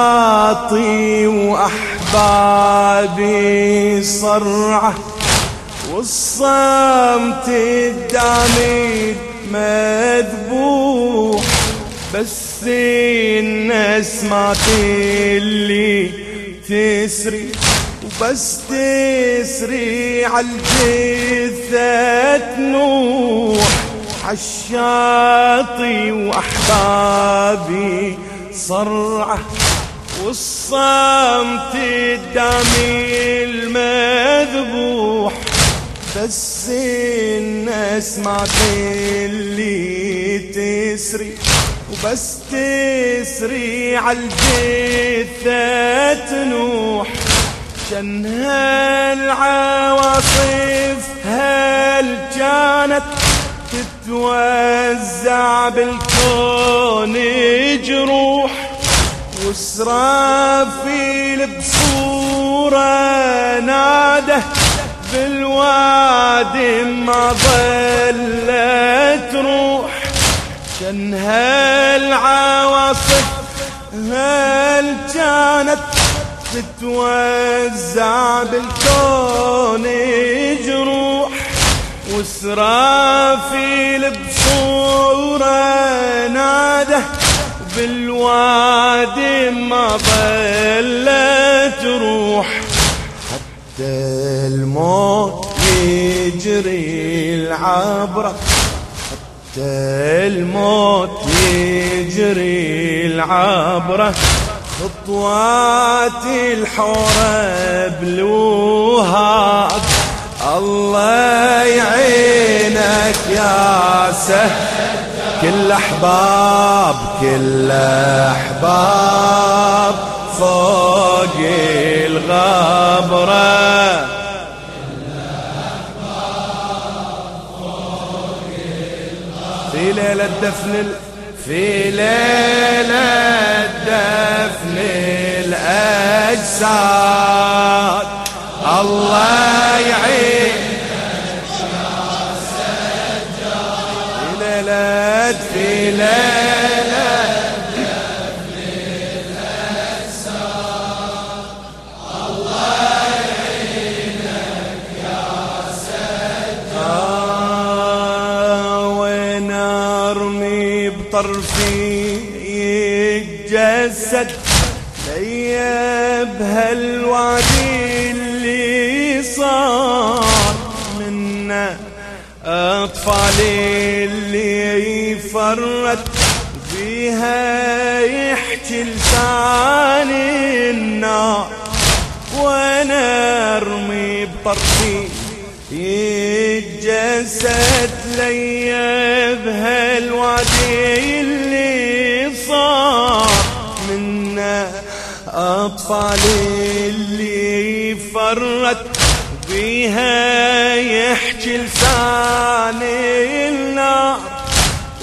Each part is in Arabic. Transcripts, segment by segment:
عالشاطي وأحبابي صرعة والصمت الدامي مذبوح بس الناس ما تلي تسري وبس تسري عالجثة نوح عالشاطي وأحبابي صرعة والصمت الدمي المذبوح. بس الناس ما اللي تسري وبس تسري عالجثة نوح. شن هالعواصف هل كانت تتوزع بالكون جروح وسرافيل بصورة نادة بالوادي ما ظلت روح. شن هالعواصف هل كانت تتوزع بالكون جروح؟ وسرافيل بصورة ناده بالوادي ما ظلت روح. حتى الموت يجري العبرة حتى الموت يجري العبرة خطوات الحورة احباب كل أحباب فوق الغبرة. في ليلة دفن في ليلة دفن الأجساد. ليلة في ليلة. بطرفي يتجسد. ليا بهالوادي اللي صار منا أطفالي اللي فرت فيها يحكي لسان النار. وأنا أرمي بطرفي يتجسد ليا بهالوادي اللي صار. منا أطفالي اللي فرت بيها يحكي لسان النار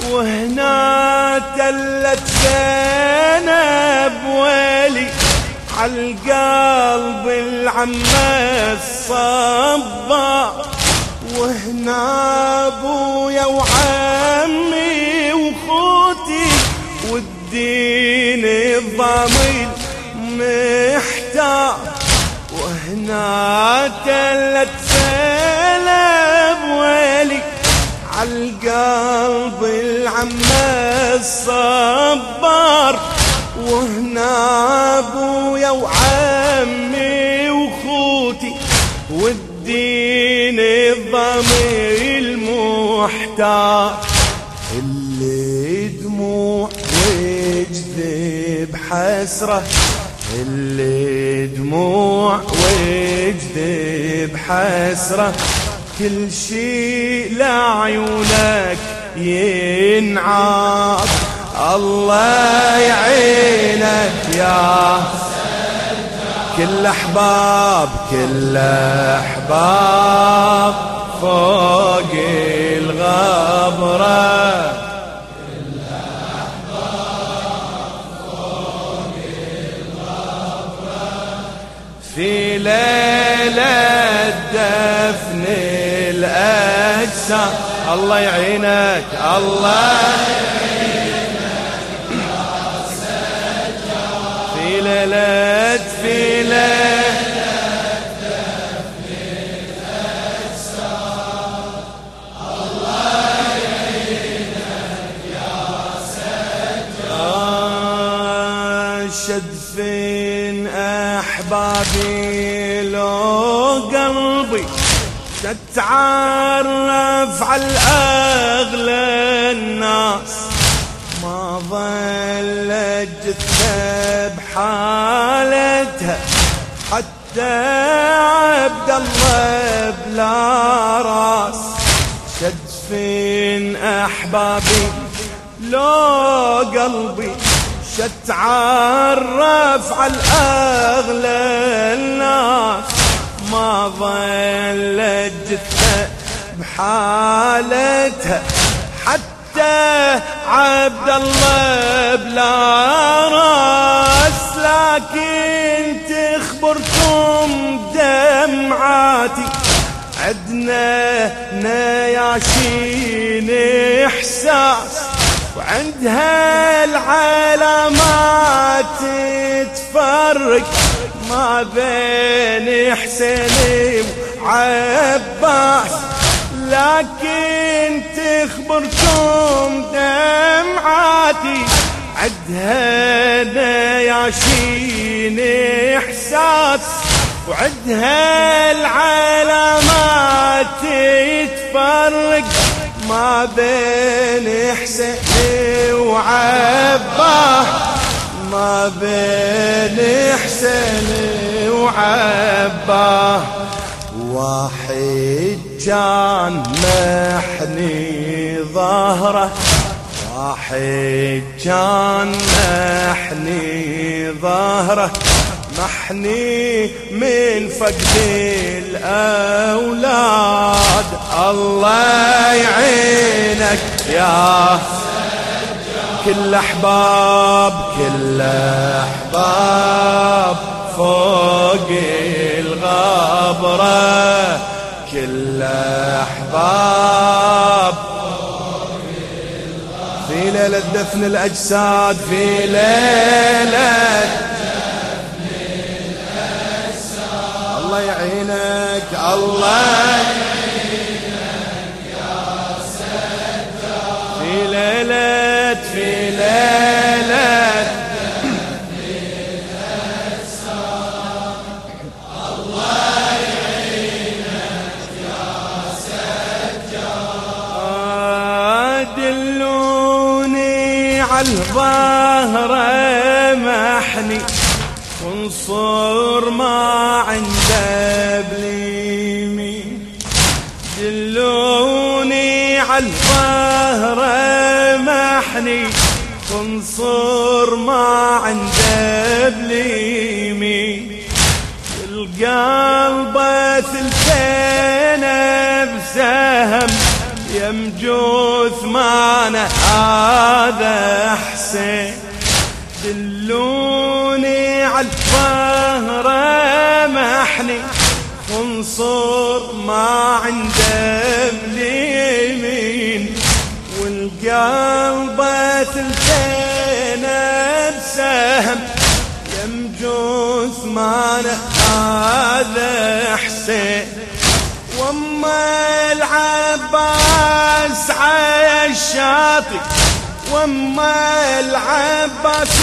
وهنا تلت زينب ولي عالقلب العمة الصبار وهنا أبويا وعمي وخوتي والدين الضمير محتار. وهنا تلت عالقلب العمة الصبار. وهنا أبويا وعمي وخوتي والدين الضمير المحتار. اللي دموع وجذب حسرة. اللي دموع وجذب حسرة. كل شي لعيونك ينعاد. الله يعينك يا كل أحباب كل أحباب فوق الغبرة. الأجسام الله يعينك الله يعينك. ليلة في ليلة. شدفين أحبابي. تتعرف على الأغلى الناس. ما ظلت جثة بحالتها. حتى عبد الله بلا راس. شدفين أحبابي؟ لو قلبي. شتعرف على الأغلى الناس. ما ظلت جثة بحالتها حتى عبد الله بلا راس لكن تخبركم دمعاتي. عدنا نياشين إحساس وعندها العلامات تفرق ما بين حسين وعباس لكن تخبركم دمعاتي. عدها نياشين إحساس وعدها العلامات تفرق ما بين حسين وعباه ما بين حسين وعباه واحد كان محني ظهره. واحد كان محني ظهره. محني من فقد الأولاد. الله يعينك يا كل أحباب كل أحباب فوق الغبرة كل أحباب. في ليلة دفن الأجساد في ليلة الله يعينك الله يعينك على الظهر محني وانصر ما عنده بليمين دلوني على الظهر محني وانصر ما عنده بليمين القلب ثلثين بسهم يمجوث مانا هذا حسين. دلوني على الظهر محني. وانصر ما عنده باليمين والقلب ثلثين بسهم. يمجوث مانا هذا حسين. العباس عالشاطئ وأما العباس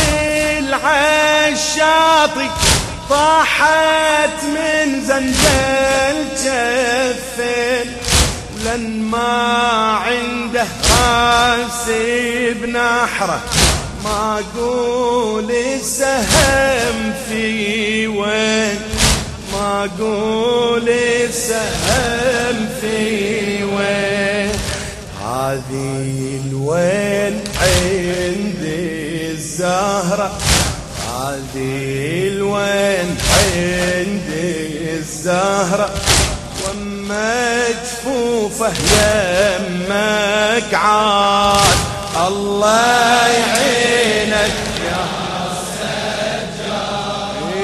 العشاطي طاحت من زنجل جفين ولن ما عنده راس بنحره ما أقول السهم في وين ما أقول السهم في وين؟ هذه الوين عندي الزهرة. هذه الوين عندي الزهرة. وما جفوفه يمك عاد. الله يعينك.